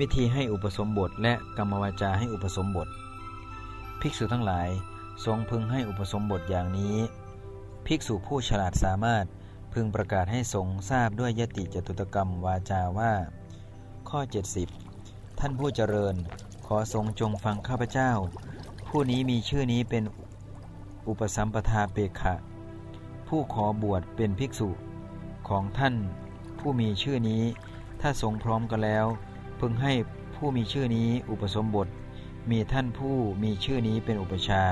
วิธีให้อุปสมบทและกรรมวาจาให้อุปสมบท ภิกษุทั้งหลายทรงพึงให้อุปสมบทอย่างนี้ ภิกษุผู้ฉลาดสามารถพึงประกาศให้สงทราบด้วยยติจตุตกรรมวาจาว่า ข้อ 70 ท่านผู้เจริญ ขอทรงจงฟังข้าพเจ้า ผู้นี้มีชื่อนี้เป็นอุปสัมปทาเปกขะ ผู้ขอบวชเป็นภิกษุของท่านผู้มีชื่อนี้ ถ้าทรงพร้อมกันแล้ว พึงให้ผู้มีชื่อนี้อุปสมบท มีท่านผู้มีชื่อนี้เป็นอุปชา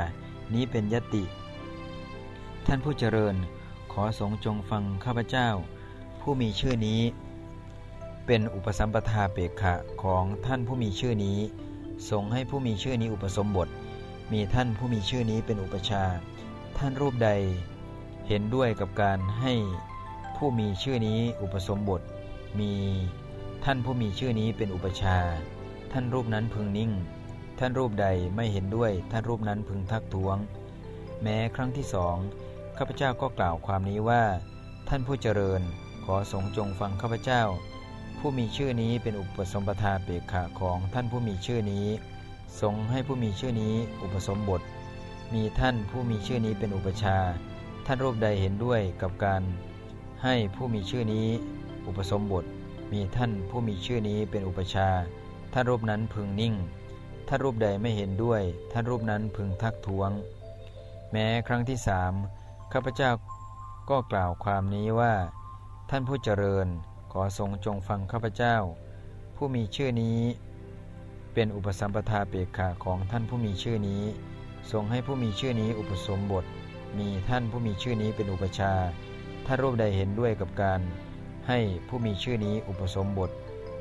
นี้เป็นยติ ท่านผู้เจริญ ขอสงจงฟังข้าพเจ้า ผู้มีชื่อนี้ เป็นอุปสัมปทาเปกขะของท่านผู้มีชื่อนี้ทรงให้ผู้มีชื่อนี้อุปสมบท มีท่านผู้มีชื่อนี้เป็นอุปชา ท่านรูปใด เห็นด้วยกับการให้ผู้มีชื่อนี้อุปสมบท มี ท่านผู้มีชื่อนี้เป็นอุปชา ท่านรูปนั้นพึงนิ่ง ท่านรูปใดไม่เห็นด้วย ท่านรูปนั้นพึงทักท้วง แม้ครั้งที่สองข้าพเจ้าก็กล่าวความนี้ว่า ท่านผู้เจริญ ขอสงจงฟังข้าพเจ้า ผู้มีชื่อนี้เป็นอุปสมบทาเปกขาของท่านผู้มีชื่อนี้ ทรงให้ผู้มีชื่อนี้อุปสมบท มีท่านผู้มีชื่อนี้เป็นอุปชา ท่านรูปใดเห็นด้วยกับการ ให้ผู้มีชื่อนี้อุปสมบท มีท่านผู้มีชื่อนี้เป็นอุปชา ท่านรูปนั้นพึงนิ่ง ท่านรูปใดไม่เห็นด้วย ท่านรูปนั้นพึงทักท้วง แม้ครั้งที่สามข้าพเจ้าก็กล่าวความนี้ว่า ท่านผู้เจริญขอทรงจงฟังข้าพเจ้า ผู้มีชื่อนี้ เป็นอุปสัมปทาเปกขาของท่านผู้มีชื่อนี้ ทรงให้ผู้มีชื่อนี้อุปสมบท มีท่านผู้มีชื่อนี้เป็นอุปชา ถ้ารูปใดเห็นด้วยกับการ ให้ผู้มีชื่อนี้อุปสมบท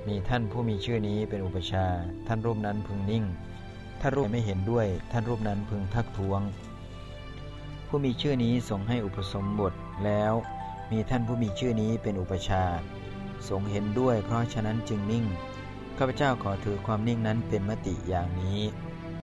มีท่านผู้มีชื่อนี้เป็นอุปชา ท่านรูปนั้นพึงนิ่ง ถ้ารูปไม่เห็นด้วย ท่านรูปนั้นพึงทักท้วง ผู้มีชื่อนี้ส่งให้อุปสมบทแล้ว มีท่านผู้มีชื่อนี้เป็นอุปชาทรงเห็นด้วย เพราะฉะนั้นจึงนิ่ง ข้าพเจ้าขอถือความนิ่งนั้นเป็นมติอย่างนี้